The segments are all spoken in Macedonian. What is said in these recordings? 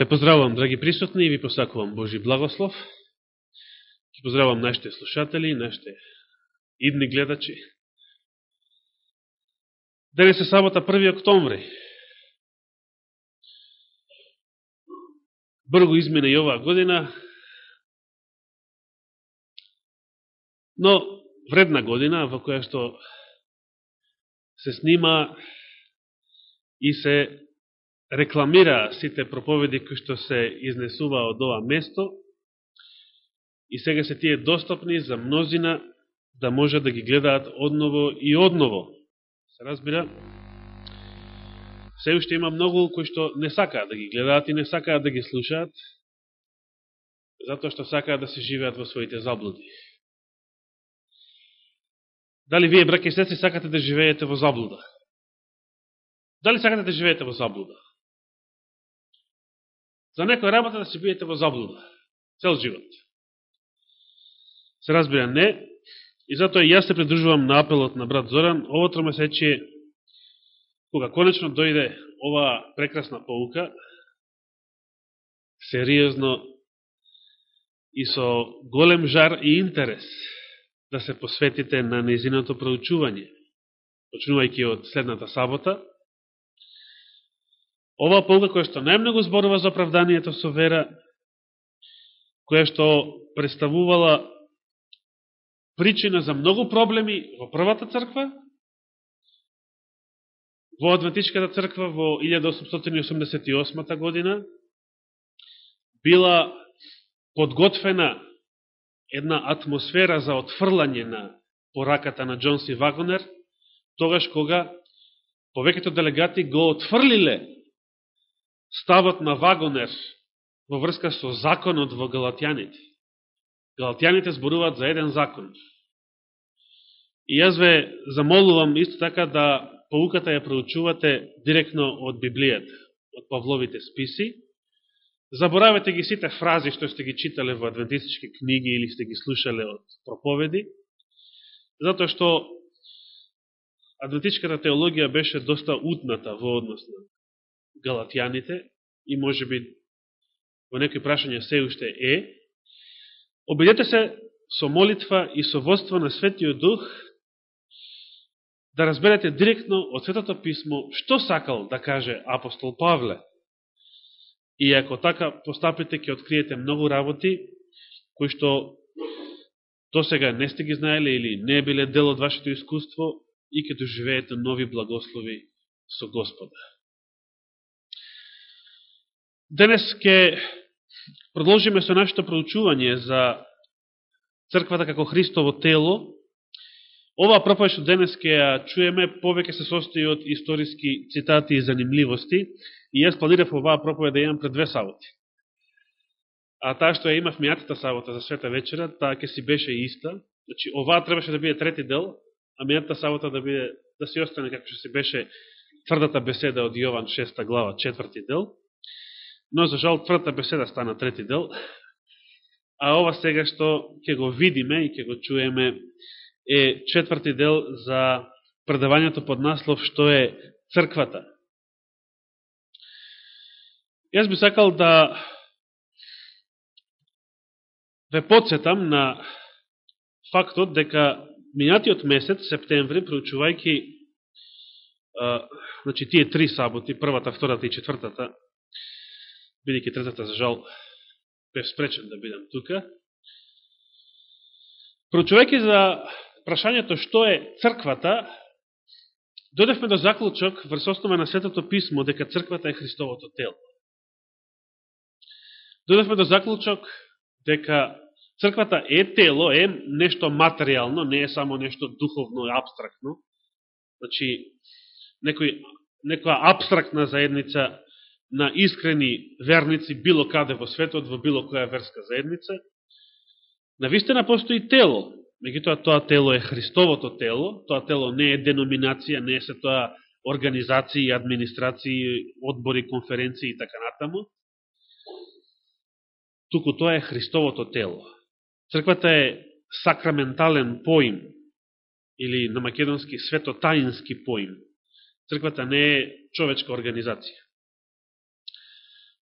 Ве поздравувам, драги присутни, и ви посакувам Божи благослов. Ќе поздравувам нашите слушатели, нашите идни гледачи. Денес е сабота 1. октомври. Брго измина и оваа година, но вредна година во која што се снима и се рекламира сите проповеди кои што се изнесува од ова место и сега се тие достапни за мнозина да може да ги гледаат одново и одново. Се разбира? Се уште има многу кои што не сакаат да ги гледаат и не сакаат да ги слушаат, затоа што сакаат да се живеат во своите заблуди. Дали вие, браке и сестри, сакате да живеете во заблуда? Дали сакате да живеете во заблуда? За некој работа да се биете во заблуда. Цел живот. Се разбира не. И затоа јас се придружувам на апелот на брат Зоран. Овотро месече, кога конечно дојде ова прекрасна поука, сериозно и со голем жар и интерес да се посветите на незиното проучување, почнувајќи од следната сабота, Ова полга која што најмногу зборува за оправданието со вера, која што представувала причина за многу проблеми во првата црква, во Адвентичката црква во 1888 година, била подготвена една атмосфера за отфрлање на пораката на Джонси Вагонер, тогаш кога повеќето делегати го отфрлиле ставот на Вагонер во врска со законот во Галатјаните. Галатјаните зборуваат за еден закон. И јас ве замолувам исто така да поуката ја проучувате директно од Библијата, од Павловите списи. Заборавете ги сите фрази што сте ги читале во адвентистички книги или сте ги слушале од проповеди, затоа што адвентичката теологија беше доста утната во однос на галатјаните и може би во некои прашања се уште е, обидете се со молитва и со водство на Светиот Дух да разберете директно од Светото Писмо што сакал да каже апостол Павле. И ако така постапите, ќе откриете многу работи, кои што до сега не сте ги знаеле или не биле дел од вашето искуство и ќе доживеете нови благослови со Господа. Денес ќе продолжиме со нашето проучување за црквата како Христово тело. Ова проповед што денес ќе ја чуеме повеќе се состои од историски цитати и занимливости и јас планирав оваа проповед да имам пред две саботи. А таа што ја имав мијатата сабота за света вечера, таа ќе си беше иста. Значи, оваа требаше да биде трети дел, а мијатата сабота да биде да си остане како што си беше тврдата беседа од Јован 6 глава, четврти дел. Но, за жал, тврдата беседа стана трети дел, а ова сега што ќе го видиме и ќе го чуеме е четврти дел за предавањето под наслов што е црквата. Јас би сакал да ве подсетам на фактот дека минатиот месец, септември, проучувајќи значи, тие три саботи, првата, втората и четвртата, бидеќи третата, за жал, бев спречен да бидам тука. Проучувајќи за прашањето што е црквата, додевме до заклучок врз основа на Светото Писмо дека црквата е Христовото тело. Додевме до заклучок дека црквата е тело, е нешто материјално, не е само нешто духовно и абстрактно. Значи, некој, некоја абстрактна заедница на искрени верници било каде во светот, во било која верска заедница. Навистина постои тело, меѓутоа тоа тело е Христовото тело, тоа тело не е деноминација, не е се тоа организации, администрации, одбори, конференции и така натаму. Туку тоа е Христовото тело. Црквата е сакраментален поим, или на македонски светотаински поим. Црквата не е човечка организација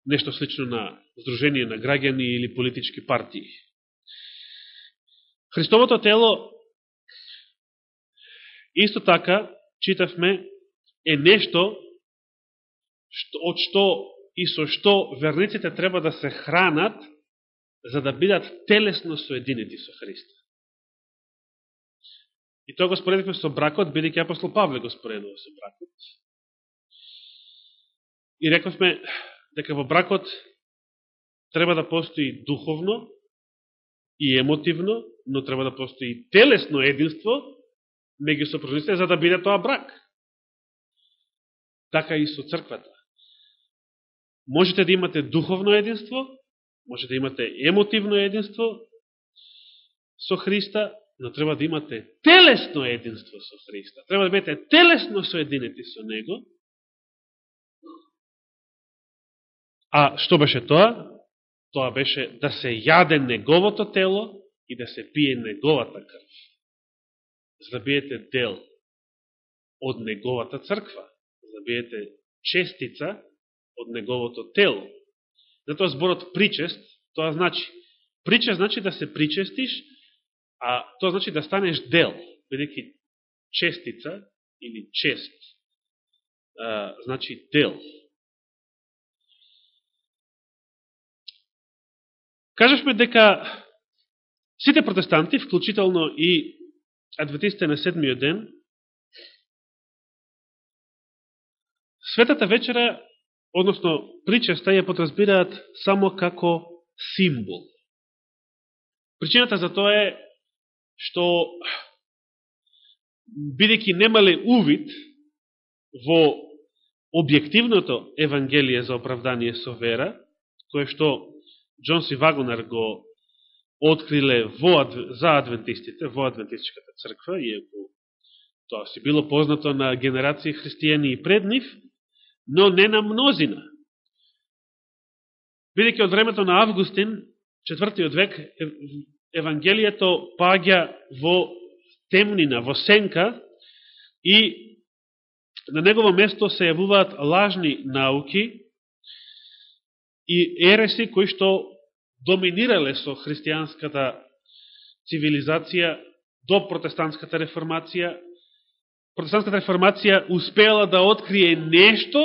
нешто слично на Сдружение на граѓани или политички партии. Христовото тело исто така, читавме, е нешто што, од што и со што верниците треба да се хранат за да бидат телесно соединети со Христа. И тоа го споредихме со бракот, бидеќи апостол Павле го споредува со бракот. И рековме дека во бракот треба да постои духовно и емотивно, но треба да постои телесно единство меѓу сопружниците за да биде тоа брак. Така и со црквата. Можете да имате духовно единство, може да имате емотивно единство со Христа, но треба да имате телесно единство со Христа. Треба да бидете телесно соединети со Него. А што беше тоа? Тоа беше да се јаде Неговото тело и да се пие Неговата крв. За да биете дел од Неговата црква. За да биете честица од Неговото тело. Затоа зборот причест, тоа значи, причест значи да се причестиш, а тоа значи да станеш дел, бидејќи честица или чест, а, значи дел. Кажешме дека сите протестанти, вклучително и адвентистите на седмиот ден, светата вечера односно причеста ја подразбираат само како символ. Причината за тоа е што бидејќи немале увид во објективното Евангелие за оправдание со вера, кое што Джон Си Вагонер го откриле во, за адвентистите, во адвентистичката црква, иако тоа си било познато на генерации христијани и пред нив, но не на мнозина. Бидеќи од времето на Августин, четвртиот век, Евангелието паѓа во темнина, во сенка и на негово место се јавуваат лажни науки и ереси кои што доминирале со христијанската цивилизација до протестантската реформација протестантската реформација успеала да открие нешто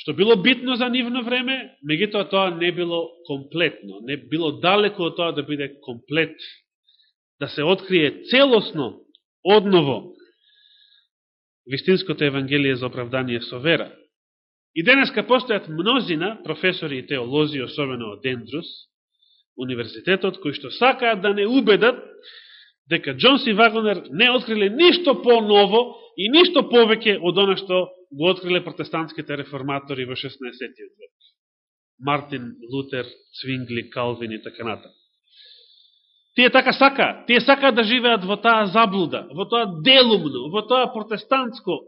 што било битно за нивно време, меѓутоа тоа не било комплетно, не било далеко од тоа да биде комплет, да се открие целосно, одново, вистинското Евангелие за оправдание со вера. И денеска постојат мнозина професори и теолози, особено од Дендрус, универзитетот, кои што сакаат да не убедат дека Джонс и Вагонер не откриле ништо по-ново и ништо повеќе од оно што го откриле протестантските реформатори во 16. век. Мартин, Лутер, Цвингли, Калвин и така ната. Тие така сака, тие сака да живеат во таа заблуда, во тоа делумно, во тоа протестантско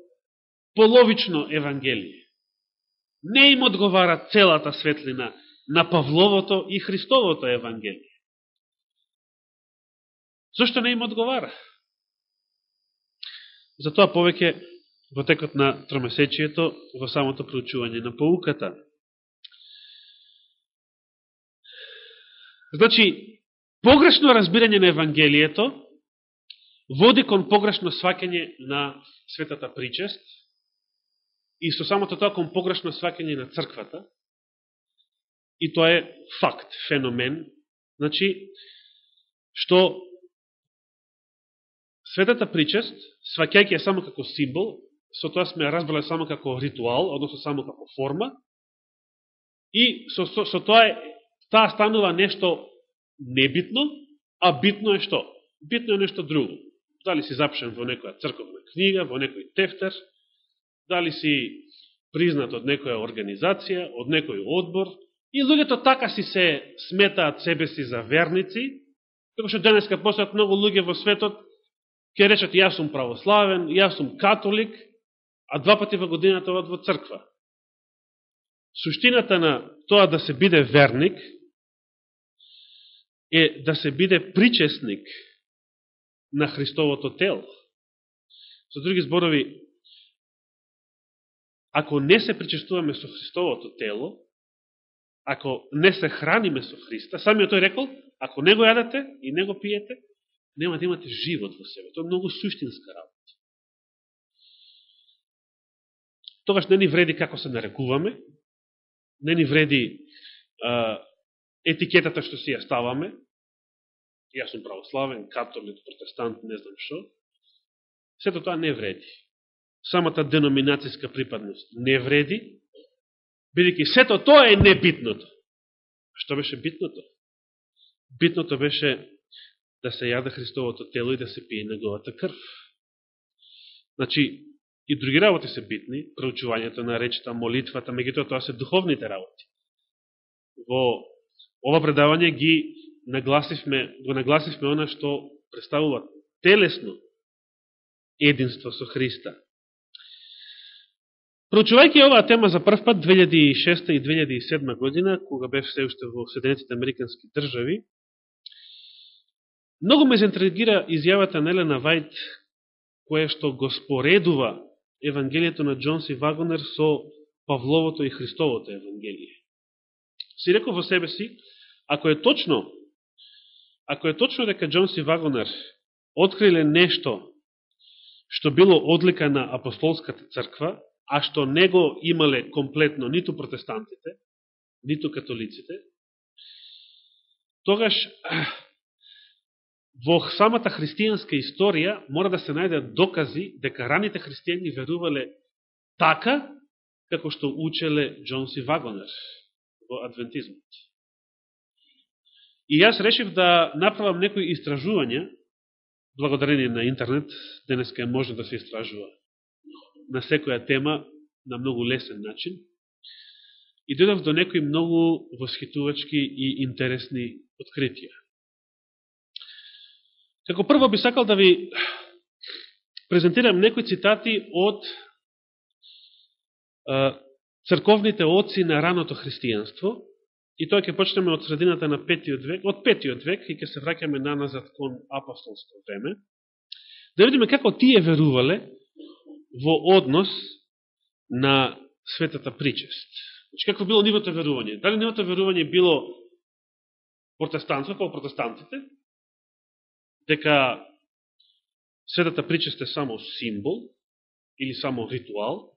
половично евангелие. Не им одговара целата светлина на Павловото и Христовото евангелие. Зошто не им одговара? Затоа повеќе во текот на тромесечието, во самото проучување на поуката. Значи, погрешно разбирање на Евангелието води кон погрешно свакање на светата причест и со самото тоа кон погрешно свакање на црквата. И тоа е факт, феномен, значи, што Светата причест, сваќајќи е само како символ, со тоа сме разбрали само како ритуал, односно само како форма, и со, со, со тоа е, таа станува нешто небитно, а битно е што? Битно е нешто друго. Дали си запишен во некоја црковна книга, во некој тефтер, дали си признат од некоја организација, од некој одбор, и луѓето така си се сметаат себе си за верници, како што денеска постојат многу луѓе во светот, ќе речат јас сум православен, јас сум католик, а два пати во годината од во црква. Суштината на тоа да се биде верник е да се биде причесник на Христовото тело. Со други зборови, ако не се причестуваме со Христовото тело, ако не се храниме со Христа, самиот тој рекол, ако не го јадете и не го пиете, нема да имате живот во себе. Тоа е многу суштинска работа. Тогаш не ни вреди како се нарекуваме, не ни вреди а, етикетата што си ја ставаме, јас сум православен, католик, протестант, не знам што, сето тоа не вреди. Самата деноминацијска припадност не вреди, бидеќи сето тоа е небитното. Што беше битното? Битното беше да се јаде Христовото тело и да се пие неговата крв. Значи, и други работи се битни, проучувањето на речта, молитвата, меѓутоа тоа се духовните работи. Во ова предавање ги нагласивме, го нагласивме она што представува телесно единство со Христа. Проучувајќи оваа тема за прв пат 2006 и 2007 година, кога бев се уште во Соединетите Американски држави, многу ме заинтригира изјавата на Елена Вајт, која што го споредува Евангелието на Джонси Вагонер со Павловото и Христовото Евангелие. Си реков во себе си, ако е точно, ако е точно дека Джонси Вагонер откриле нешто што било одлика на апостолската црква, а што не го имале комплетно ниту протестантите, ниту католиците, тогаш во самата христијанска историја мора да се најдат докази дека раните христијани верувале така, како што учеле Джонси Вагонер во адвентизмот. И јас решив да направам некои истражувања, благодарение на интернет, денеска може да се истражува на секоја тема на многу лесен начин, и додав до некои многу восхитувачки и интересни откритија. Како прво би сакал да ви презентирам некои цитати од црковните оци на раното христијанство, и тоа ќе почнеме од средината на петиот век, од петиот век и ќе се враќаме на назад кон апостолско време, да видиме како тие верувале во однос на светата причест. Значи, какво било нивото верување? Дали нивото верување било протестантство, како протестантите, дека светата причест е само символ или само ритуал,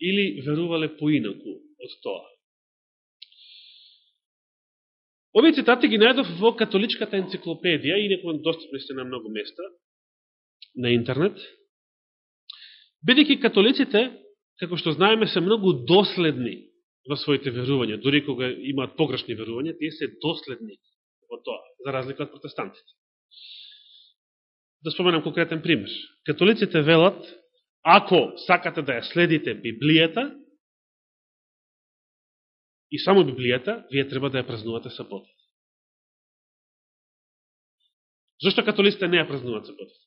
или верувале поинаку од тоа. Овие цитати ги најдов во католичката енциклопедија и некој достапни сте на многу места на интернет. Бидејќи католиците, како што знаеме, се многу доследни во своите верувања, дури кога имаат погрешни верувања, тие се доследни во тоа, за разлика од протестантите. Да споменам конкретен пример. Католиците велат, ако сакате да ја следите Библијата, и само Библијата, вие треба да ја празнувате саботата. Зошто католиците не ја празнуваат саботата?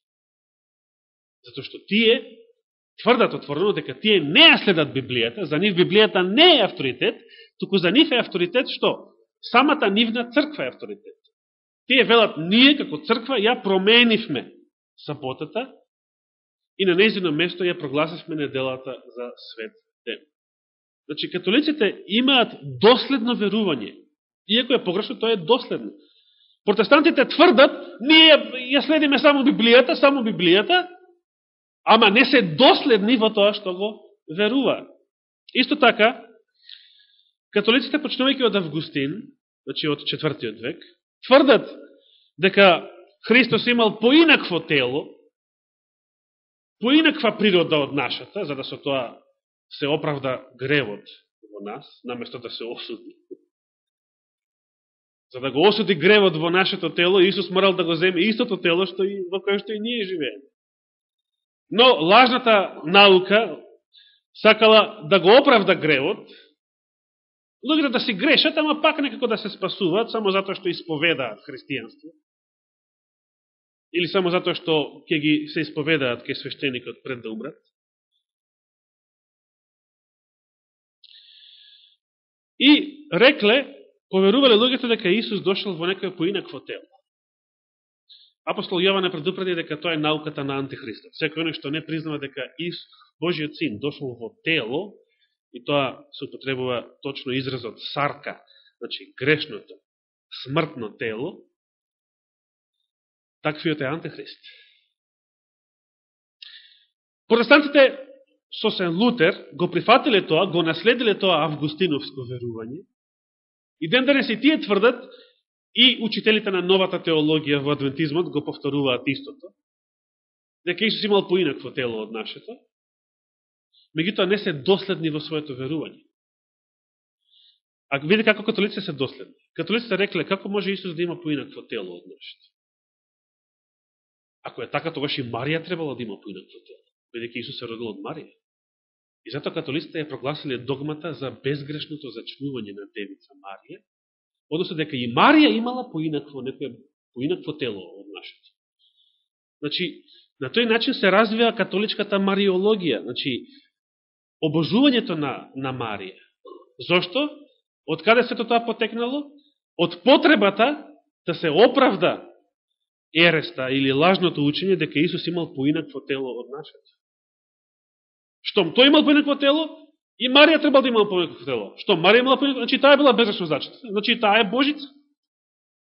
Зато што тие тврдат отворено дека тие не ја следат Библијата, за нив Библијата не е авторитет, туку за нив е авторитет што? Самата нивна црква е авторитет. Тие велат, ние како црква ја променивме саботата и на незино место ја прогласивме неделата за свет ден. Значи, католиците имаат доследно верување. Иако е погрешно, тоа е доследно. Протестантите тврдат, ние ја следиме само Библијата, само Библијата, ама не се доследни во тоа што го верува. Исто така, католиците, почнувајќи од Августин, значи од четвртиот век, тврдат дека Христос имал поинакво тело, поинаква природа од нашата, за да со тоа се оправда гревот во нас, наместо да се осуди. За да го осуди гревот во нашето тело, Исус морал да го земе истото тело што и во кое што и ние живееме. Но лажната наука сакала да го оправда гревот, луѓето да си грешат, ама пак некако да се спасуваат, само затоа што исповедаат христијанство. Или само затоа што ќе ги се исповедаат ке свештеникот пред да умрат. И рекле, поверувале луѓето дека Исус дошел во некој поинакво тело апостол Јован е предупреди дека тоа е науката на антихристот. Секој оној што не признава дека Ис, Божиот син дошол во тело, и тоа се употребува точно изразот сарка, значи грешното, смртно тело, таквиот е антихрист. Протестантите со Сен Лутер го прифатиле тоа, го наследиле тоа августиновско верување, и ден денес и тие тврдат, и учителите на новата теологија во адвентизмот го повторуваат истото, дека Исус имал поинакво тело од нашето, меѓутоа не се доследни во своето верување. А види како католиците се доследни. Католиците рекле, како може Исус да има поинакво тело од нашето? Ако е така, тогаш и Марија требало да има поинакво тело, бидеќи Исус се родил од Марија. И затоа католиците ја прогласиле догмата за безгрешното зачнување на Девица Марија, односно дека и Марија имала поинакво, некој, поинакво тело од нашето. Значи, на тој начин се развива католичката мариологија, значи, обожувањето на, на Марија. Зошто? Од каде се тоа потекнало? Од потребата да се оправда ереста или лажното учење дека Исус имал поинакво тело од нашето. Штом тој имал поинакво тело, и Марија требал да имала повеќе тело. Што? Марија имала поинакво, значи таа била безречно зачет. Значи таа е Божица.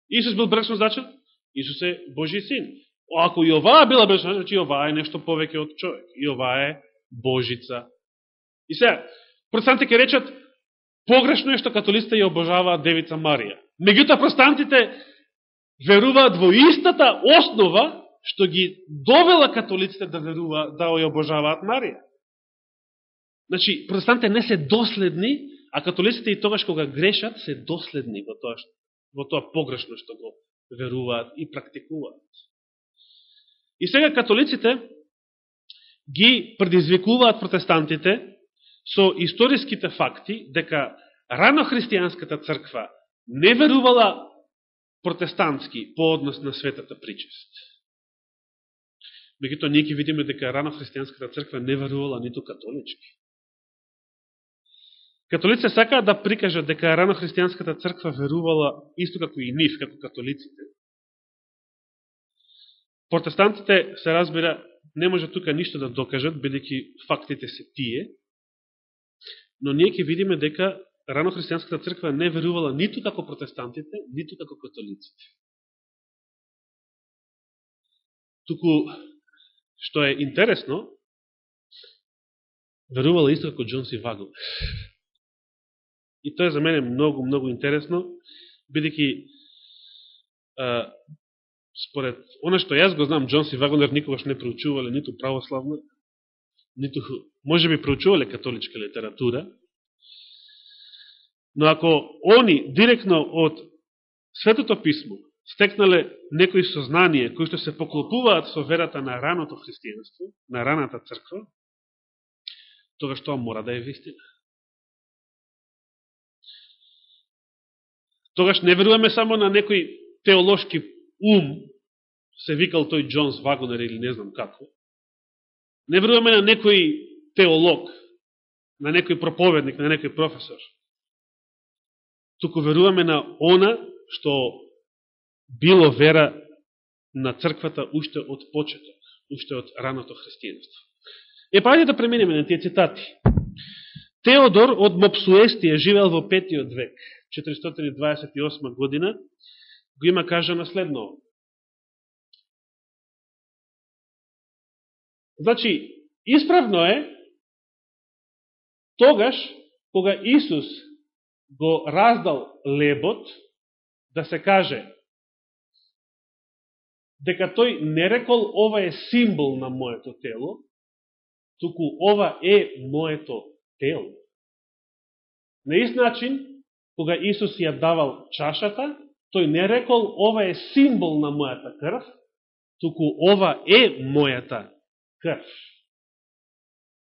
Исус бил безречно зачет, Исус е Божи син. Ако и оваа била безречно значи оваа е нешто повеќе од човек. И оваа е Божица. И сега, протестантите ќе речат, погрешно е што католиците ја обожаваат Девица Марија. Меѓутоа протестантите веруваат во истата основа што ги довела католиците да верува да ја обожаваат Марија. Значи, протестантите не се доследни, а католиците и тогаш кога грешат, се доследни во тоа, во тоа погрешно што го веруваат и практикуваат. И сега католиците ги предизвикуваат протестантите со историските факти дека рано христијанската црква не верувала протестантски по однос на светата причест. Мегуто ние ќе видиме дека рано христијанската црква не верувала ниту католички. Католиците сакаат да прикажат дека рано христијанската црква верувала исто како и нив, како католиците. Протестантите, се разбира, не може тука ништо да докажат, бидејќи фактите се тие, но ние ќе видиме дека рано христијанската црква не верувала ниту како протестантите, ниту како католиците. Туку, што е интересно, верувала исто како Джон Си Вагл. И тоа е за мене многу, многу интересно, бидеќи според оно што јас го знам, Джонс и Вагонер никогаш не проучувале ниту православна, ниту, може би проучувале католичка литература, но ако они директно од Светото Писмо стекнале некои сознание кои што се поклопуваат со верата на раното христијанство, на раната црква, тогаш тоа мора да е вистина. Тогаш не веруваме само на некој теолошки ум, се викал тој Джонс Вагонер или не знам како. Не веруваме на некој теолог, на некој проповедник, на некој професор. Туку веруваме на она што било вера на црквата уште од почеток, уште од раното христијанство. Е, па да преминеме на тие цитати. Теодор од Мопсуестија живеел во петиот век. 428 година, го има кажа следно. Значи, исправно е, тогаш, кога Исус го раздал лебот, да се каже, дека тој не рекол ова е символ на моето тело, туку ова е моето тело. На ист начин, кога Исус ја давал чашата, тој не рекол ова е символ на мојата крв, туку ова е мојата крв.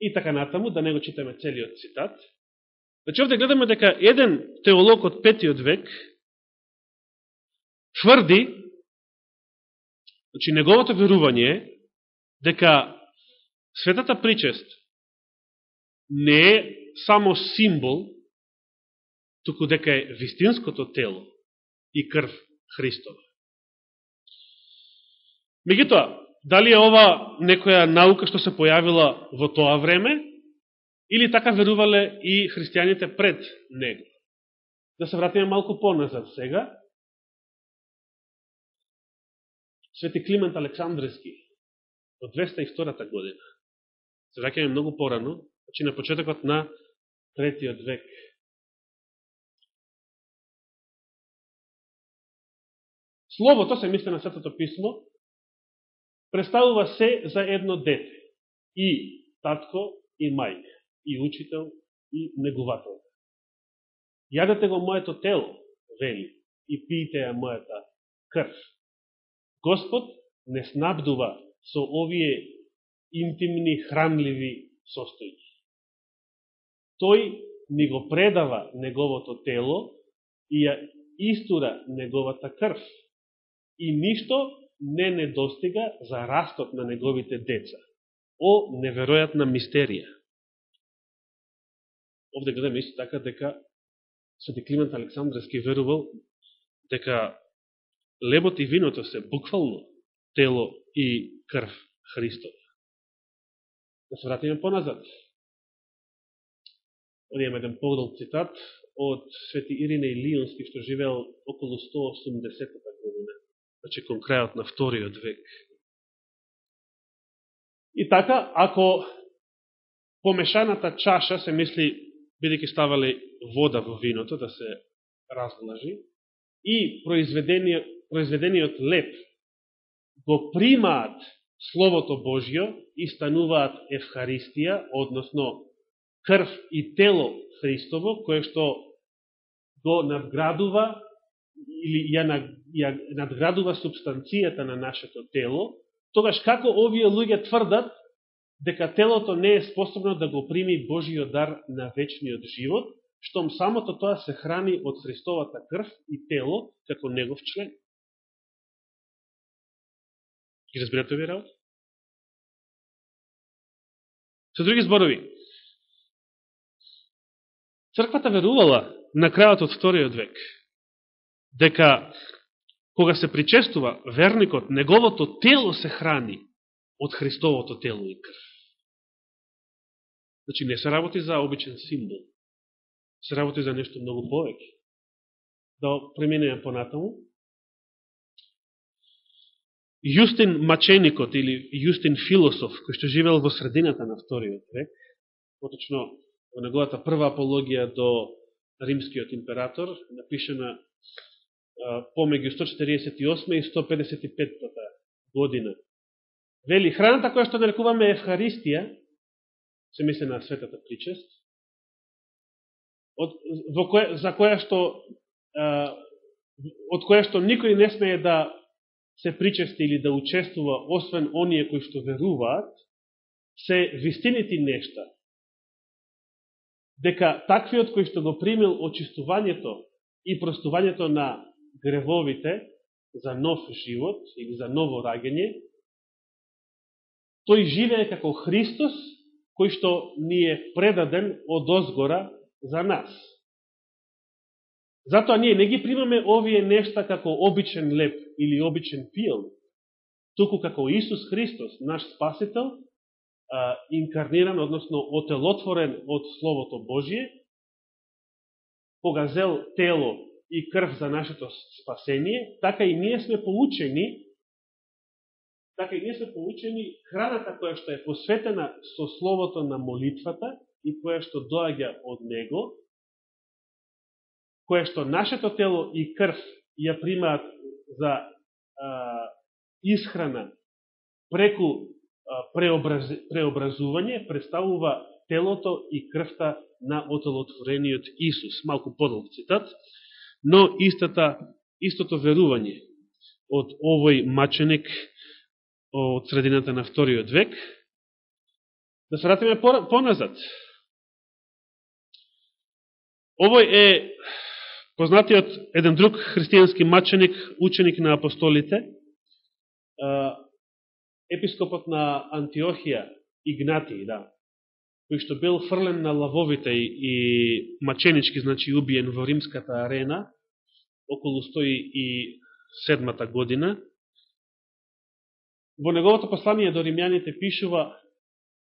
И така натаму, да не го читаме целиот цитат. Значи, овде гледаме дека еден теолог од петиот век тврди, значи, неговото верување е дека светата причест не е само символ туку дека е вистинското тело и крв Христова. Мегутоа, дали е ова некоја наука што се појавила во тоа време, или така верувале и христијаните пред него? Да се вратиме малку поназад сега. Свети Климент Александрски, во 202 година. Се враќаме многу порано, значи на почетокот на третиот век. Словото, се мисли на Светото Писмо, представува се за едно дете. И татко, и мајка, и учител, и негувател. Јадете го моето тело, вели, и пиите ја мојата крв. Господ не снабдува со овие интимни, хранливи состојки. Тој ни го предава неговото тело и ја истура неговата крв. И ништо не недостига за растот на неговите деца. О, неверојатна мистерија. Овде гледаме исто така дека Свети Климент Александрски верувал дека лебот и виното се буквално тело и крв Христов. Да се вратиме поназад. Оди имаме еден погдол цитат од Свети Ирине Лионски, што живеел околу 180 година, значи кон крајот на вториот век. И така, ако помешаната чаша, се мисли, бидеќи ставале вода во виното да се разлажи, и произведениот, произведениот леп го примаат Словото Божјо и стануваат Евхаристија, односно крв и тело Христово, кое што го надградува или ја, ја надградува субстанцијата на нашето тело, тогаш како овие луѓе тврдат дека телото не е способно да го прими Божиот дар на вечниот живот, штом самото тоа се храни од Христовата крв и тело како негов член. Ги разбирате ви работа? Со други зборови, црквата верувала на крајот од вториот век дека кога се причестува верникот, неговото тело се храни од Христовото тело и крв. Значи не се работи за обичен символ се работи за нешто многу повеќе. Да преминеме понатаму. Јустин Маченикот или Јустин Философ, кој што живел во средината на вториот век, поточно во неговата прва апологија до римскиот император, напишена помеѓу 148 и 155 година. Вели, храната која што нарекуваме Евхаристија, се мисли на светата причест, од, во кое, за која што а, од која што никој не смее да се причести или да учествува, освен оние кои што веруваат, се вистините нешта. Дека таквиот кој што го примил очистувањето и простувањето на гревовите за нов живот или за ново раѓање, тој живее како Христос, кој што ни е предаден од озгора за нас. Затоа ние не ги примаме овие нешта како обичен леп или обичен пијал, туку како Исус Христос, наш Спасител, инкарниран, односно отелотворен од Словото Божие, кога зел тело и крв за нашето спасение, така и ние сме получени така и ние сме получени храната која што е посветена со словото на молитвата и која што доаѓа од него, која што нашето тело и крв ја примаат за а, исхрана преку а, преобраз, преобразување, представува телото и крвта на отелотворениот Исус. Малку подолг цитат, но истата, истото верување од овој маченик од средината на вториот век, да се вратиме поназад. Овој е познатиот еден друг христијански маченик, ученик на апостолите, епископот на Антиохија, Игнатиј, да, кој што бил фрлен на лавовите и маченички, значи убиен во римската арена, околу 107 година, во неговото послание до римјаните пишува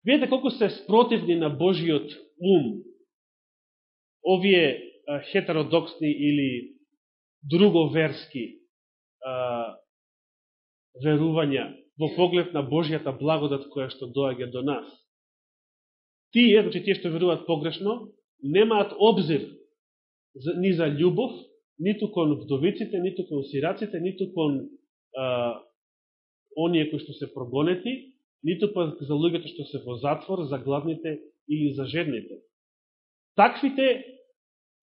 Видете колку се спротивни на Божиот ум овие а, хетеродоксни или друговерски а, верувања во поглед на Божијата благодат која што доаѓа до нас. Тие, значи тие што веруваат погрешно, немаат обзир ни за љубов, ниту кон вдовиците, ниту кон сираците, ниту кон а, оние кои што се прогонети, ниту па за луѓето што се во затвор, за гладните или за жедните. Таквите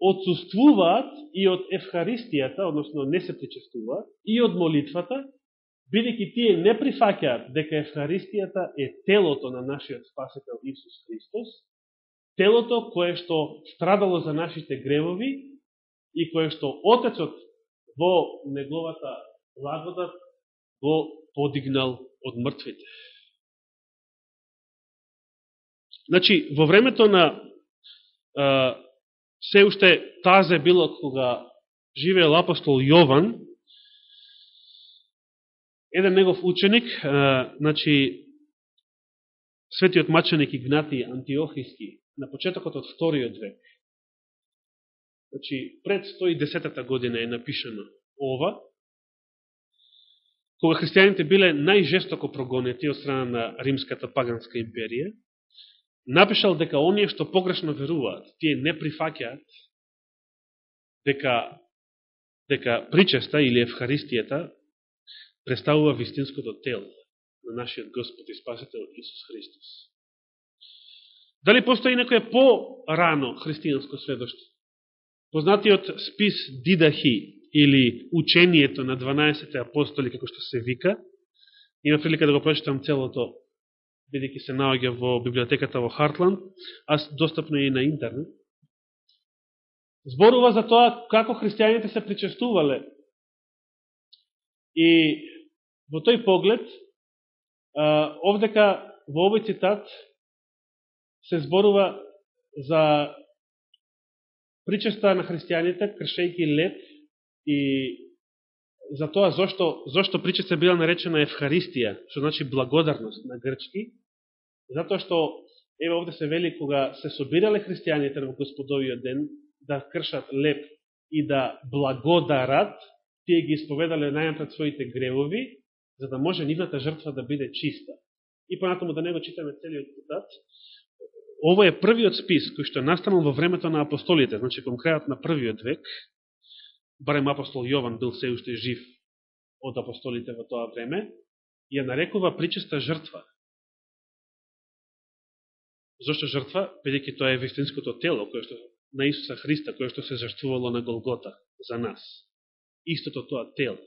отсуствуваат и од Евхаристијата, односно не се причестуваат, и од молитвата, бидејќи тие не прифаќаат дека Евхаристијата е телото на нашиот Спасител Исус Христос, телото кое што страдало за нашите гревови и кое што Отецот во неговата благодат го подигнал од мртвите. Значи, во времето на а, се уште тазе било кога живеел апостол Јован, еден негов ученик, значи, светиот маченик Игнатий Антиохиски, на почетокот од вториот век, значи, пред 110 година е напишано ова, кога христијаните биле најжестоко прогонети од страна на Римската паганска империја, напишал дека оние што погрешно веруваат, тие не прифакјаат дека, дека причеста или евхаристијата представува вистинското тело на нашиот Господ и Спасител Исус Христос. Дали постои некоје по-рано христијанско сведоштво? Познатиот спис Дидахи или учението на 12 апостоли, како што се вика, има прилика да го прочитам целото бидејќи се наоѓа во библиотеката во Хартланд, а достапно е и на интернет, зборува за тоа како христијаните се причестувале. И во тој поглед, овдека во овој цитат се зборува за причеста на христијаните, кршејки леп и за тоа зошто, зошто причеста била наречена Евхаристија, што значи благодарност на грчки, Затоа што, еве овде се вели, кога се собирале христијаните во Господовиот ден, да кршат леп и да благодарат, тие ги исповедале најампред своите гревови, за да може нивната жртва да биде чиста. И понатаму да не го читаме целиот цитат, ово е првиот спис кој што е настанал во времето на апостолите, значи кон крајот на првиот век, барем апостол Јован бил се уште жив од апостолите во тоа време, ја нарекува причеста жртва. Зошто жртва? Бидеќи тоа е вистинското тело кое што на Исуса Христа, кое што се жртвувало на Голгота за нас. Истото тоа тело.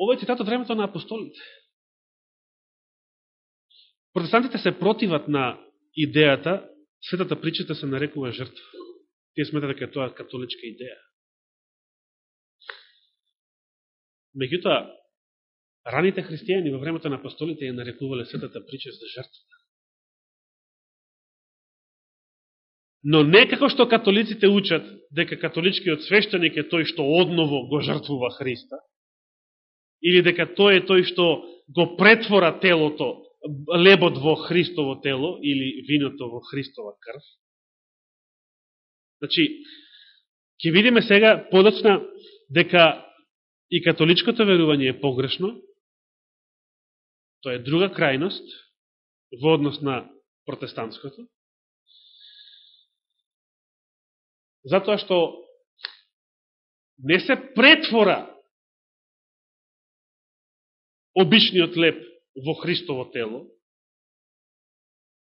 Ова е цитат од времето на апостолите. Протестантите се противат на идејата светата причета се нарекува жртва. Тие сметат дека тоа е католичка идеја. Меѓутоа, Раните христијани во времето на апостолите ја нарекувале светата прича за жртва. Но не како што католиците учат дека католичкиот свештеник е тој што одново го жртвува Христа, или дека тој е тој што го претвора телото, лебот во Христово тело, или виното во Христова крв. Значи, ќе видиме сега подоцна дека и католичкото верување е погрешно, Тоа е друга крајност во однос на протестантското. Затоа што не се претвора обичниот леп во Христово тело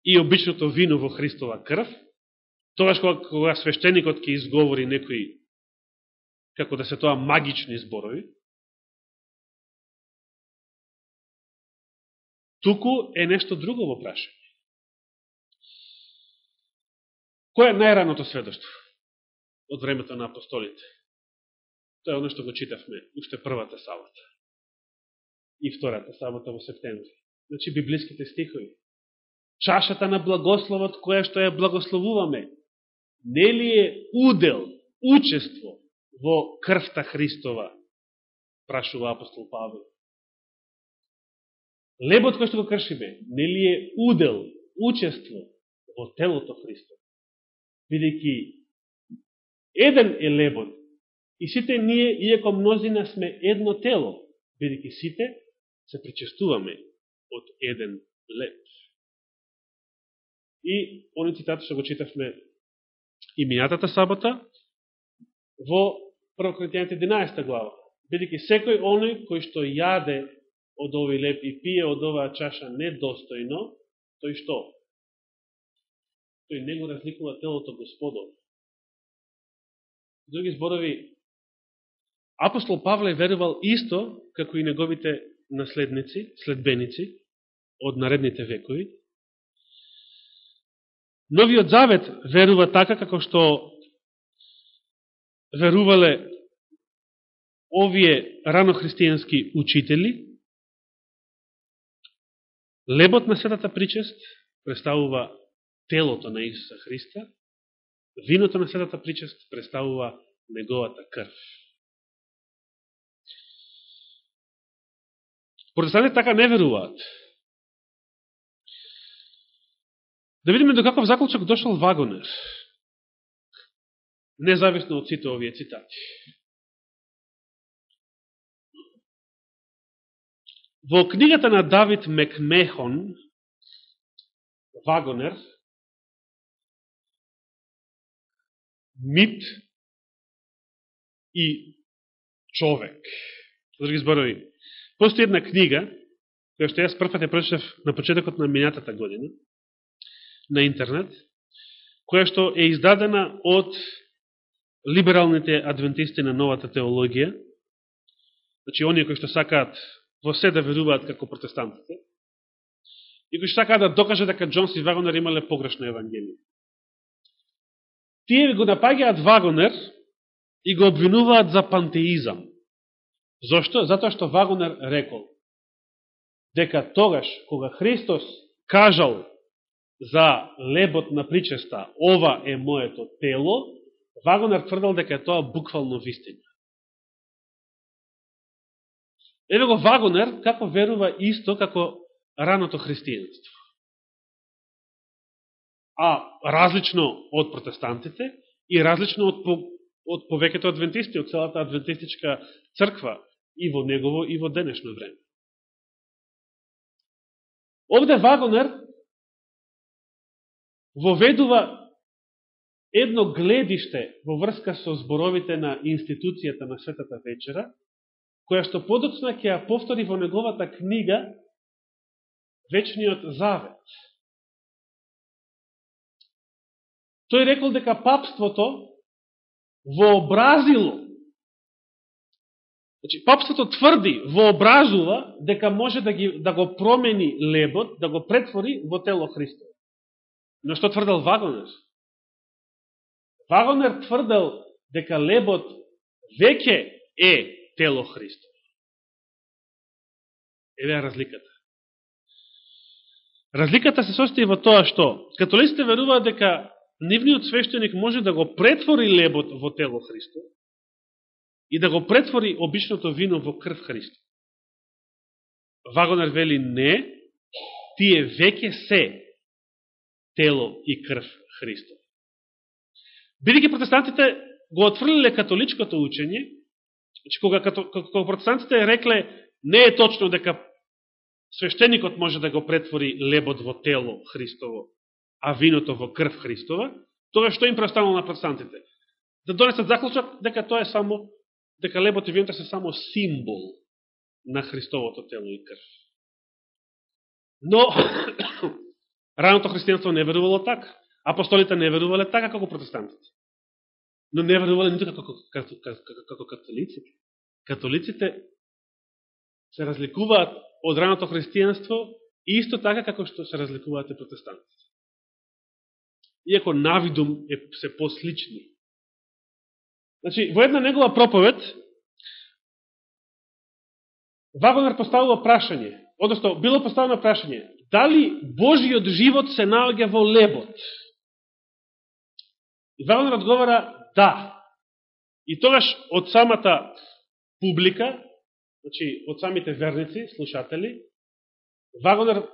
и обичното вино во Христова крв, тогаш кога, кога свештеникот ќе изговори некои, како да се тоа магични зборови, Туку е нешто друго во прашање. Кој е најраното сведоштво од времето на апостолите? Тоа е оно што го читавме уште првата сабота и втората сабота во септември. Значи, библиските стихови. Чашата на благословот која што ја благословуваме, нели е удел, учество во крвта Христова прашува апостол Павел. Лебот кој што го кршиме, нели е удел, учество во телото Христо? Бидејќи еден е лебот, и сите ние, иако мнозина, сме едно тело, бидејќи сите се причестуваме од еден леп И они цитати што го читавме и минатата сабота во 1 Коринтијаните 11 глава. Бидејќи секој оној кој што јаде од овој леп и пие од оваа чаша недостојно, тој што? Тој не го разликува телото Господо Други зборови, апостол Павле верувал исто, како и неговите наследници, следбеници од наредните векови. Новиот Завет верува така како што верувале овие ранохристијански учители, лебот на светата причест представува телото на Исуса Христа, виното на светата причест представува неговата крв. Протестантите така не веруваат. Да видиме до каков заклучок дошол Вагонер, независно од сите овие цитати. Во книгата на Давид Мекмехон, Вагонер, мит и човек. Други зборови, постои една книга, која што јас првпат ја прочитав на почетокот на минатата година, на интернет, која што е издадена од либералните адвентисти на новата теологија, значи оние кои што сакаат во се да веруваат како протестантите, и кои што сакаат да докажат дека Джонс и Вагонер имале погрешно евангелие. Тие го напагаат Вагонер и го обвинуваат за пантеизам. Зошто? Затоа што Вагонер рекол дека тогаш, кога Христос кажал за лебот на причеста, ова е моето тело, Вагонер тврдал дека е тоа буквално вистина. Еве го Вагонер како верува исто како раното христијанство. А различно од протестантите и различно од, по, од повеќето адвентисти, од целата адвентистичка црква и во негово и во денешно време. Овде Вагонер воведува едно гледиште во врска со зборовите на институцијата на Светата вечера, која што подоцна ќе ја повтори во неговата книга Вечниот завет. Тој рекол дека папството вообразило Значи, папството тврди, вообразува дека може да, ги, да го промени лебот, да го претвори во тело Христо. Но што тврдел Вагонер? Вагонер тврдел дека лебот веќе е тело Христо. Еве разликата. Разликата се состои во тоа што католиците веруваат дека нивниот свештеник може да го претвори лебот во тело Христо и да го претвори обичното вино во крв Христо. Вагонер вели не, тие веќе се тело и крв Христо. Бидеќи протестантите го отфрлиле католичкото учење, значи кога, кога протестантите рекле не е точно дека свештеникот може да го претвори лебот во тело Христово, а виното во крв Христова, тоа што им преостанало на протестантите? Да донесат заклучок дека тоа е само, дека лебот и виното се само символ на Христовото тело и крв. Но, раното христијанство не верувало така. Апостолите не верувале така како протестантите. Но не верувале нито како, како, како, како католиците. Католиците се разликуваат од раното христијанство исто така како што се разликуваат и протестантите. Иако навидум е се послични. Значи, во една негова проповед, Вагонер поставува прашање, одnosno било поставено прашање, дали Божиот живот се наоѓа во лебот? И Вагонер одговара да. И тогаш од самата публика значи, од самите верници, слушатели, Вагонер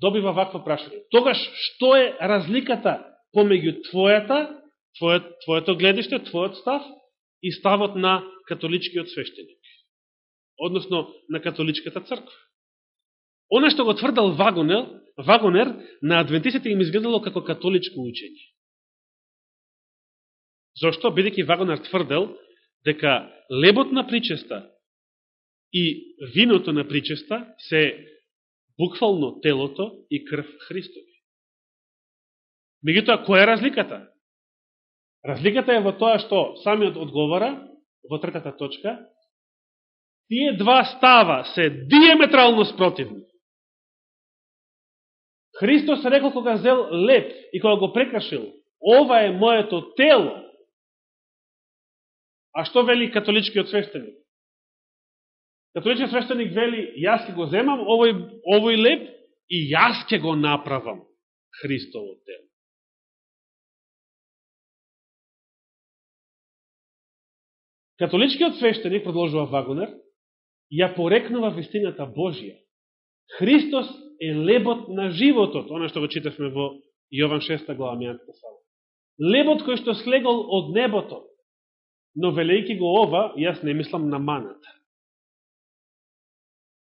добива вакво прашање. Тогаш, што е разликата помеѓу твојата, твојот, твоето гледиште, твојот став и ставот на католичкиот свештеник? Односно, на католичката црква. Оно што го тврдал Вагонер, Вагонер на адвентистите им изгледало како католичко учење. Зошто? Бидеќи Вагонер тврдел дека лебот на причеста и виното на причеста се буквално телото и крв Христови. Мегутоа, која е разликата? Разликата е во тоа што самиот одговора во третата точка, тие два става се диаметрално спротивни. Христос рекол кога зел леп и кога го прекашил, ова е моето тело. А што вели католичкиот свештеник? Католичкиот свештеник вели, јас ќе го земам овој, овој леп и јас ќе го направам Христово тело. Католичкиот свештеник, продолжува Вагонер, ја порекнува вистината Божија. Христос е лебот на животот, она што го читавме во Јован 6 глава Мијанската сала. Лебот кој што слегол од небото, но велејки го ова, јас не мислам на маната.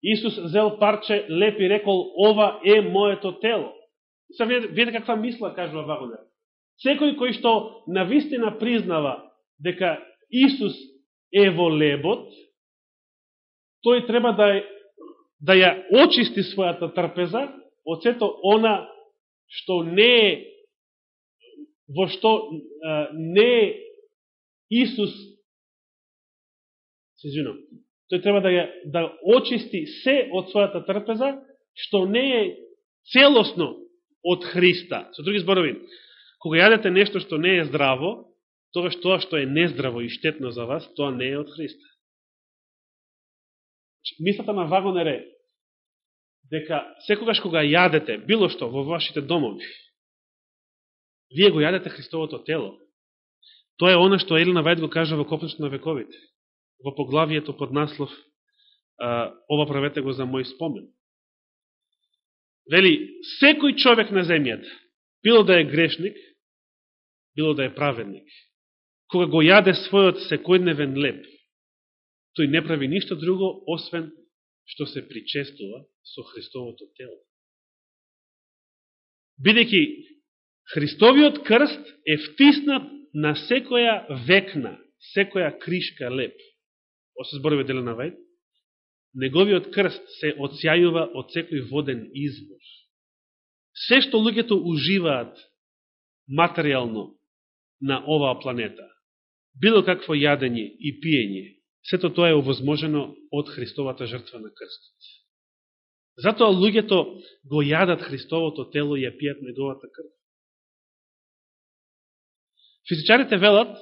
Исус зел парче леп и рекол, ова е моето тело. Са видите каква мисла, кажува Вагонер. Секој кој што навистина признава дека Исус е во лебот, тој треба да, да ја очисти својата трпеза од сето она што не е во што а, не е Исус се извинам, тој треба да, ја, да очисти се од својата трпеза, што не е целосно од Христа. Со други зборови, кога јадете нешто што не е здраво, тогаш тоа што е нездраво и штетно за вас, тоа не е од Христа. Значи, мислата на Вагонер е дека секогаш кога јадете било што во вашите домови, вие го јадете Христовото тело. Тоа е оно што Елена Вајд го кажа во Копнешто на вековите во поглавието под наслов ова правете го за мој спомен. Вели, секој човек на земјата, било да е грешник, било да е праведник, кога го јаде својот секојдневен леп, тој не прави ништо друго, освен што се причестува со Христовото тело. Бидејќи Христовиот крст е втиснат на секоја векна, секоја кришка леп осе зборове Делена Вајд, неговиот крст се оцјајува од секој воден извор. Се што луѓето уживаат материјално на оваа планета, било какво јадење и пиење, сето тоа е овозможено од Христовата жртва на крстот. Затоа луѓето го јадат Христовото тело и ја пијат неговата крв. Физичарите велат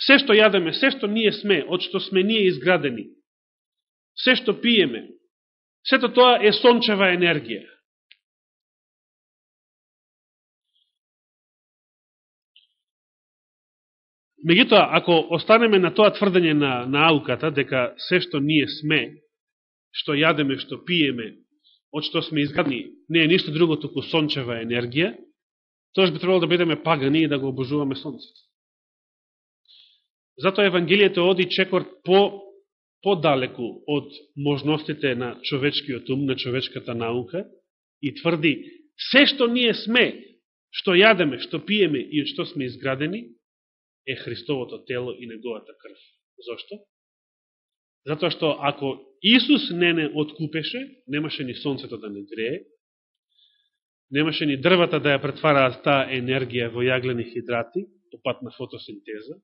Се што јадеме, се што ние сме, од што сме ние изградени, се што пиеме, сето тоа е сончева енергија. Меѓутоа, ако останеме на тоа тврдење на науката, дека се што ние сме, што јадеме, што пиеме, од што сме изградени, не е ништо друго, туку сончева енергија, тоа би требало да бидеме пагани и да го обожуваме сонцето. Затоа Евангелието оди чекор по подалеку од можностите на човечкиот ум, на човечката наука и тврди, се што ние сме, што јадеме, што пиеме и од што сме изградени, е Христовото тело и неговата крв. Зошто? Затоа што ако Исус не не откупеше, немаше ни сонцето да не грее, немаше ни дрвата да ја претвараат таа енергија во јаглени хидрати, по пат на фотосинтеза,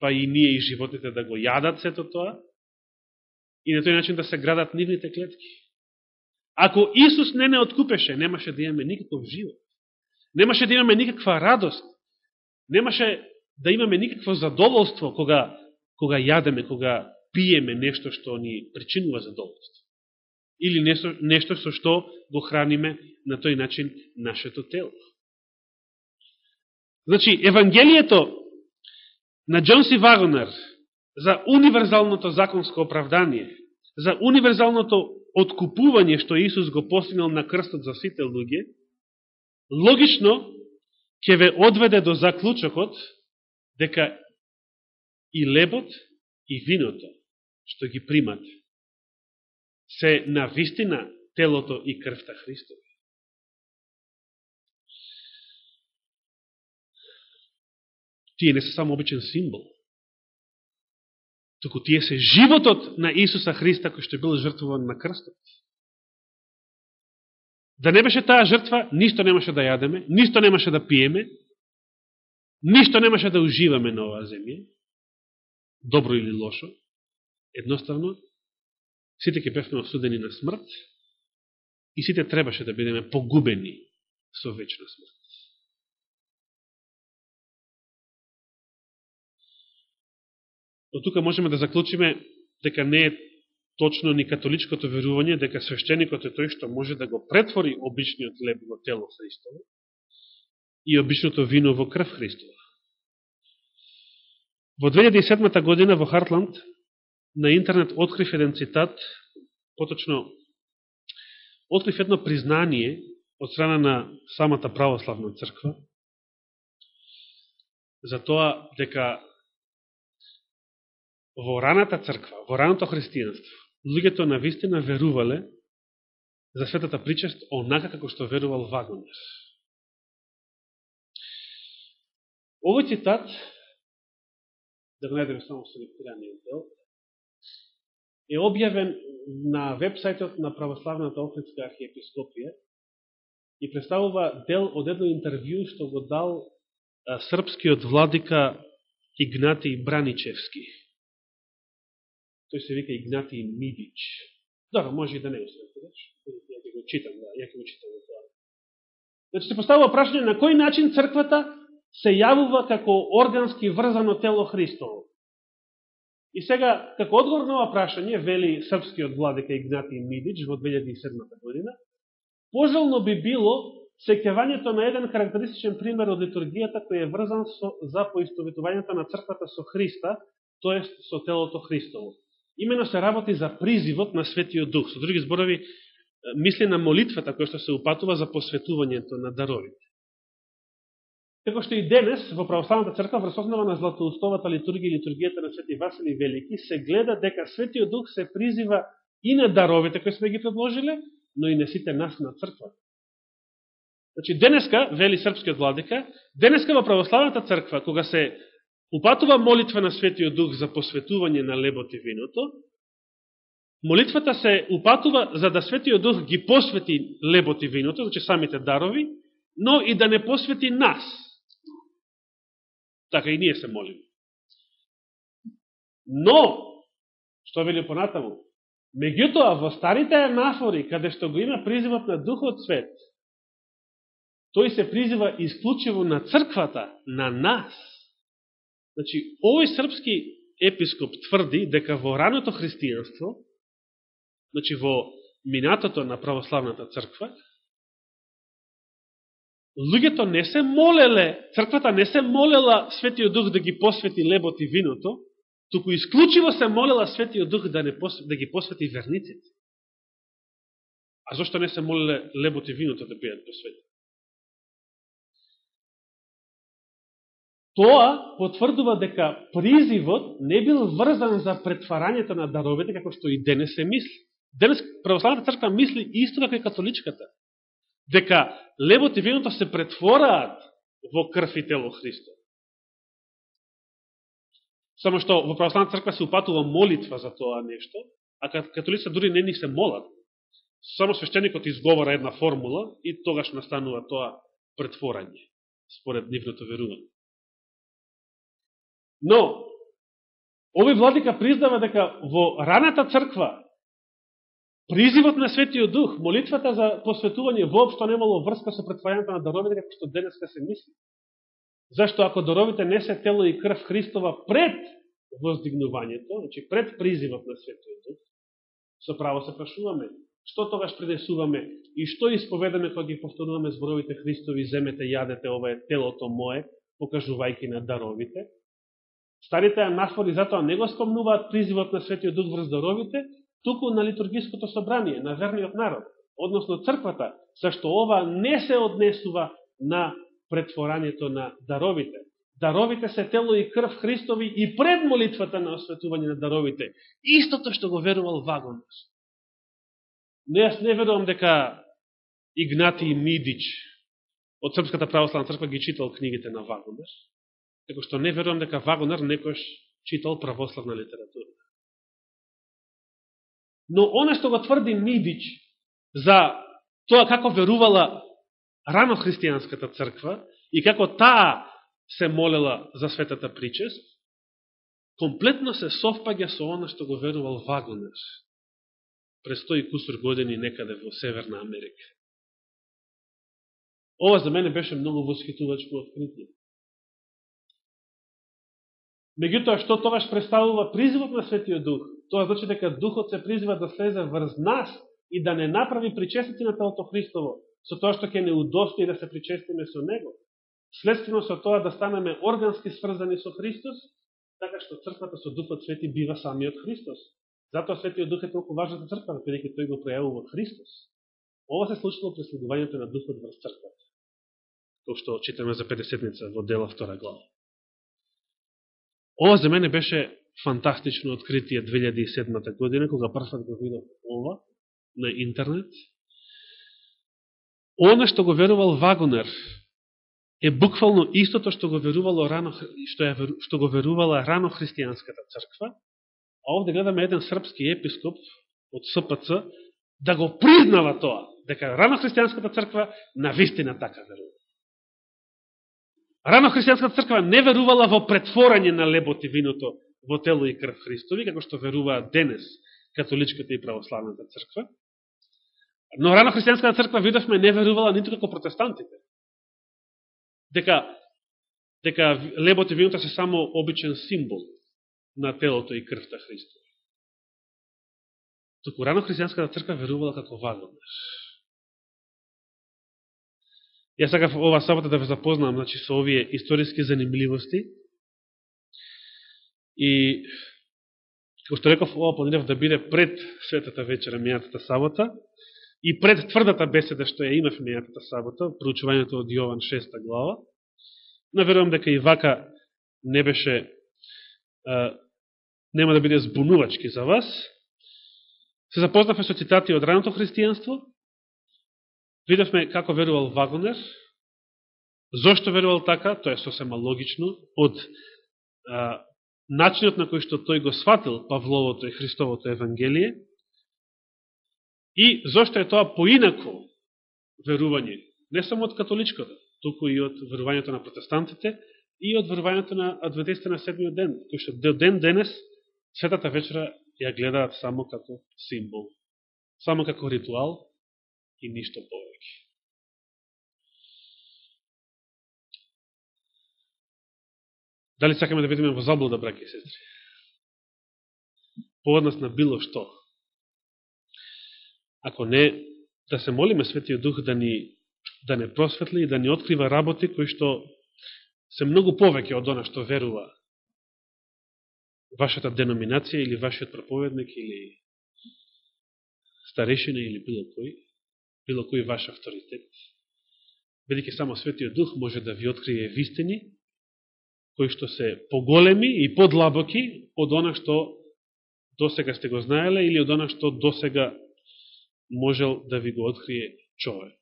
па и ние и животните да го јадат сето тоа, и на тој начин да се градат нивните клетки. Ако Исус не не откупеше, немаше да имаме никаков живот. Немаше да имаме никаква радост. Немаше да имаме никакво задоволство кога, кога јадеме, кога пиеме нешто што ни причинува задоволство. Или нешто, нешто со што го храниме на тој начин нашето тело. Значи, Евангелието на Джонси Вагонер за универзалното законско оправдание за универзалното откупување што Исус го постигнал на крстот за сите луѓе, логично ќе ве одведе до заклучокот дека и лебот и виното што ги примат се на вистина телото и крвта Христови. Тие не се само обичен символ, туку тие се животот на Исуса Христа кој што бил жртвуван на крстот. Да не беше таа жртва, ништо немаше да јадеме, ништо немаше да пиеме, ништо немаше да уживаме на оваа земја, добро или лошо. Едноставно, сите ќе бевме осудени на смрт и сите требаше да бидеме погубени со вечна смрт. Но тука можеме да заклучиме дека не е точно ни католичкото верување, дека свещеникот е тој што може да го претвори обичниот леб во тело Христово и обичното вино во крв Христова. Во 2007 година во Хартланд на интернет открив еден цитат, поточно открив едно признание од страна на самата православна црква за тоа дека во раната црква, во раното христијанство, луѓето на вистина верувале за светата причест онака како што верувал Вагонер. Овој цитат, да го најдем само селектираниот дел, е објавен на вебсайтот на Православната Охридска архиепископија и представува дел од едно интервју што го дал српскиот владика Игнатий Браничевски тој се вика Игнатий Мидич. Добро, може и да не го сметаш. Ја ќе го читам, да, ја ќе го читам тоа. Значи се поставува прашање на кој начин црквата се јавува како органски врзано тело Христово. И сега, како одговор на ова прашање, вели српскиот владика Игнатий Мидич во 2007 година, пожелно би било секјавањето на еден карактеристичен пример од литургијата кој е врзан со, за поистоветувањето на црквата со Христа, тоест со телото Христово имено се работи за призивот на Светиот Дух. Со други зборови, мисли на молитвата која што се упатува за посветувањето на даровите. Како што и денес во православната црква врз основа на златоустовата литургија и литургијата на Свети Васили Велики се гледа дека Светиот Дух се призива и на даровите кои сме ги предложиле, но и на сите нас на црква. Значи, денеска, вели српскиот владика, денеска во православната црква, кога се упатува молитва на Светиот Дух за посветување на лебот и виното, молитвата се упатува за да Светиот Дух ги посвети лебот и виното, значи самите дарови, но и да не посвети нас. Така и ние се молиме. Но, што вели понатаму, меѓутоа во старите анафори, каде што го има призивот на Духот Свет, тој се призива исклучиво на црквата, на нас. Значи, овој српски епископ тврди дека во раното христијанство, значи во минатото на православната црква, луѓето не се молеле, црквата не се молела Светиот Дух да ги посвети лебот и виното, туку исклучиво се молела Светиот Дух да, не посвети, да ги посвети верниците. А зашто не се молеле лебот и виното да бидат посвети? Тоа потврдува дека призивот не бил врзан за претварањето на даровите, како што и денес се мисли. Денес православната црква мисли исто како и католичката. Дека лебот и виното се претвораат во крв и тело Христо. Само што во православната црква се упатува молитва за тоа нешто, а католиците дури не ни се молат. Само свещеникот изговора една формула и тогаш настанува тоа претворање, според нивното верување. Но, овој владика признава дека во раната црква призивот на Светиот Дух, молитвата за посветување воопшто немало врска со претвајањето на даровите, како што денеска се мисли. Зашто ако даровите не се тело и крв Христова пред воздигнувањето, значи пред призивот на Светиот Дух, со право се прашуваме, што тогаш пренесуваме и што исповедаме кога ги повторуваме зборовите Христови, земете, јадете, ова е телото мое, покажувајки на даровите, Старите анафори затоа не го спомнуваат призивот на Светиот Дух врз даровите, туку на литургиското собрание, на верниот народ, односно црквата, зашто ова не се однесува на претворањето на даровите. Даровите се тело и крв Христови и пред молитвата на осветување на даровите. Истото што го верувал Вагонер. Не, јас не верувам дека Игнати Мидич од Српската православна црква ги читал книгите на Вагонер, како што не верувам дека Вагонер некојаш читал православна литература. Но оно што го тврди Нидич за тоа како верувала рано христијанската црква и како таа се молела за светата причест, комплетно се совпаѓа со оно што го верувал Вагонер през тој кусор години некаде во Северна Америка. Ова за мене беше многу восхитувачко откритие. Меѓутоа, што тоа представува призивот на Светиот Дух? Тоа значи дека Духот се призива да слезе врз нас и да не направи причестите на телото Христово, со тоа што ќе не удостои да се причестиме со Него. Следствено со тоа да станеме органски сврзани со Христос, така што црквата со Духот Свети бива самиот Христос. Затоа Светиот Дух е толку важен за црквата, бидејќи тој го пројавува Христос. Ова се случило през следувањето на Духот врз црквата Тоа што читаме за 50-ница во дела втора глава. Ова за мене беше фантастично откритие 2007 година, кога првпат го видов ова на интернет. Оно што го верувал Вагонер е буквално истото што го верувало рано што е што го верувала рано христијанската црква. А овде гледаме еден српски епископ од СПЦ да го признава тоа, дека рано христијанската црква на вистина така верува. Рано христијанската црква не верувала во претворање на лебот и виното во тело и крв Христови, како што веруваат денес католичката и православната црква. Но рано христијанската црква, видовме, не верувала ниту како протестантите. Дека, дека лебот и виното се само обичен символ на телото и крвта Христови. Току рано христијанската црква верувала како вагонер. Јас сакав ова сабота да ве запознам значи, со овие историски занимливости. И, како што реков, ова планирав да биде пред светата вечера мијатата сабота и пред тврдата беседа што ја имав мијатата сабота, проучувањето од Јован 6 глава. Наверувам дека и вака не беше, а, нема да биде збунувачки за вас. Се запознавме со цитати од раното христијанство, Видовме како верувал Вагонер, зошто верувал така, тоа е сосема логично, од а, начинот на кој што тој го сватил Павловото и Христовото Евангелие, и зошто е тоа поинако верување, не само од католичкото, туку и од верувањето на протестантите и од верувањето на адвентистите на седмиот ден, кој што до ден денес светата вечера ја гледаат само како символ, само како ритуал и ништо повеќе. Дали сакаме да видиме во заблуда, браки и сестри? Поводнас на било што. Ако не, да се молиме Светиот Дух да ни, да не просветли и да ни открива работи кои што се многу повеќе од она што верува вашата деноминација или вашиот проповедник или старешина или било кој, било кој ваш авторитет. Бидеќи само Светиот Дух може да ви открие вистини кои што се поголеми и подлабоки од она што досега сте го знаеле или од она што досега можел да ви го открие човек.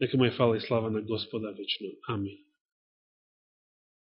Нека му е фала и слава на Господа вечно. Амин.